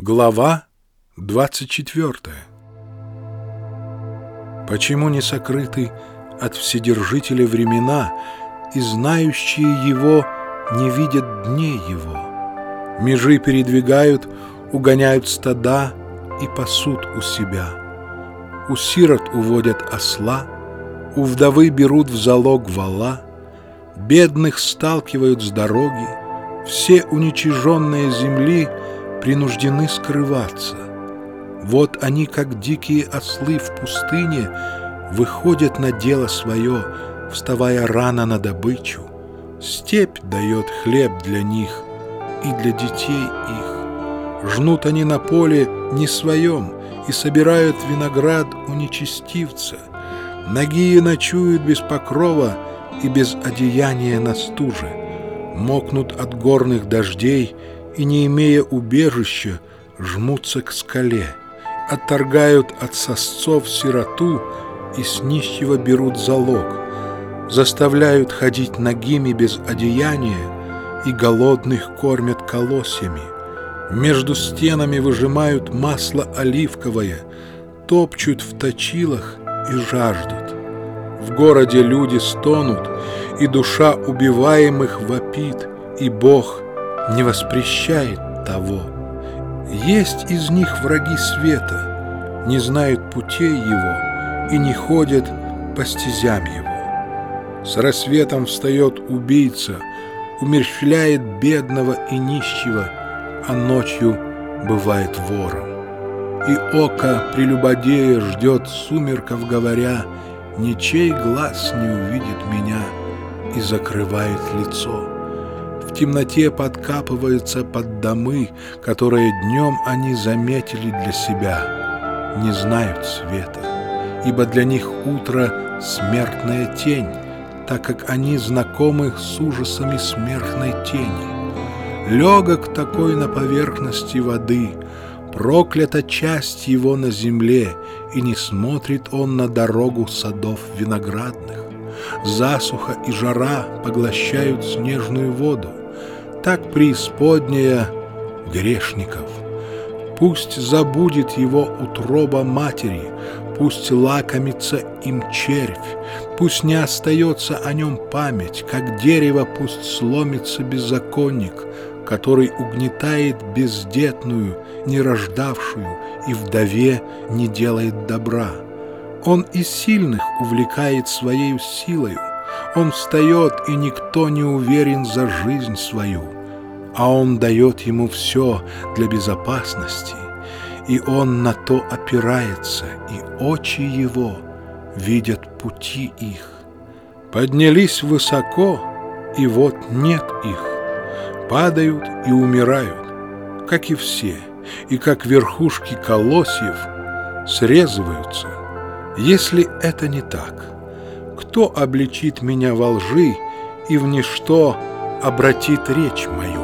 Глава 24 Почему не сокрыты от Вседержителя времена, и знающие Его не видят дней Его? Межи передвигают, угоняют стада и пасут у себя. У сирот уводят осла, у вдовы берут в залог вала, бедных сталкивают с дороги, все уничиженные земли — принуждены скрываться. Вот они, как дикие ослы в пустыне, выходят на дело свое, вставая рано на добычу. Степь дает хлеб для них и для детей их. Жнут они на поле не своем и собирают виноград у нечестивца. Ноги ночуют без покрова и без одеяния на стуже. Мокнут от горных дождей и, не имея убежища, жмутся к скале, отторгают от сосцов сироту и с нищего берут залог, заставляют ходить нагими без одеяния и голодных кормят колосьями, между стенами выжимают масло оливковое, топчут в точилах и жаждут. В городе люди стонут, и душа убиваемых вопит, и Бог не воспрещает того. Есть из них враги света, не знают путей его и не ходят по стезям его. С рассветом встает убийца, умерщвляет бедного и нищего, а ночью бывает вором. И око прелюбодея ждет сумерков, говоря, «Ничей глаз не увидит меня» и закрывает лицо в темноте подкапываются под домы, которые днем они заметили для себя, не знают света, ибо для них утро — смертная тень, так как они знакомы с ужасами смертной тени. Легок такой на поверхности воды, проклята часть его на земле, и не смотрит он на дорогу садов виноградных. Засуха и жара поглощают снежную воду так преисподняя грешников. Пусть забудет его утроба матери, пусть лакомится им червь, пусть не остается о нем память, как дерево пусть сломится беззаконник, который угнетает бездетную, нерождавшую и вдове не делает добра. Он и сильных увлекает своей силою, он встает, и никто не уверен за жизнь свою, а он дает ему все для безопасности, и он на то опирается, и очи его видят пути их. Поднялись высоко, и вот нет их, падают и умирают, как и все, и как верхушки колосьев срезываются, если это не так — кто обличит меня во лжи и в ничто обратит речь мою?